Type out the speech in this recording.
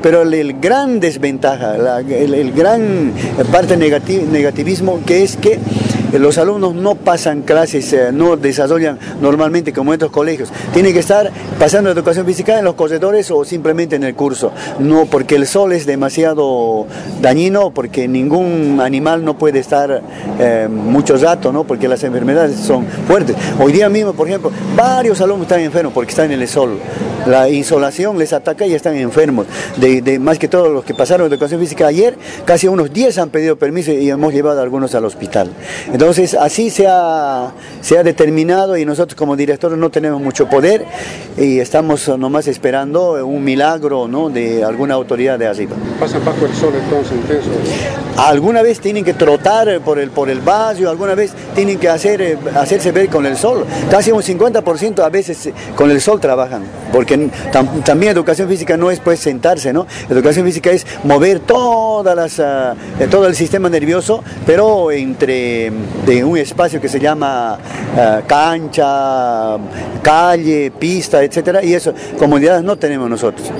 Pero el, el gran desventaja, la, el, gran parte negativ, negativismo que es que los alumnos no pasan clases, eh, no desarrollan normalmente como en otros colegios. Tienen que estar pasando educación física en los corredores o simplemente en el curso. No, porque el sol es demasiado dañino, porque ningún animal no puede estar eh, mucho rato, ¿no? porque las enfermedades son fuertes. Hoy día mismo, por ejemplo, varios alumnos están enfermos porque están en el sol. La insolación les ataca y están enfermos. De, más que todos los que pasaron educación física ayer, casi unos 10 han pedido permiso y hemos llevado a algunos al hospital. Así se ha, se ha determinado y nosotros como directores no tenemos mucho poder y estamos nomás esperando un milagro ¿no? de alguna autoridad de arriba. ¿Pasan bajo el sol entonces intenso? Alguna vez tienen que trotar por el, por el barrio, alguna vez tienen que hacer, hacerse ver con el sol. Casi un 50% a veces con el sol trabajan, porque tam, también educación física no es pues sentarse, ¿no? Educación física es mover todas las, uh, todo el sistema nervioso, pero entre de un espacio que se llama uh, cancha, calle, pista, etcétera, y eso, comunidades no tenemos nosotros.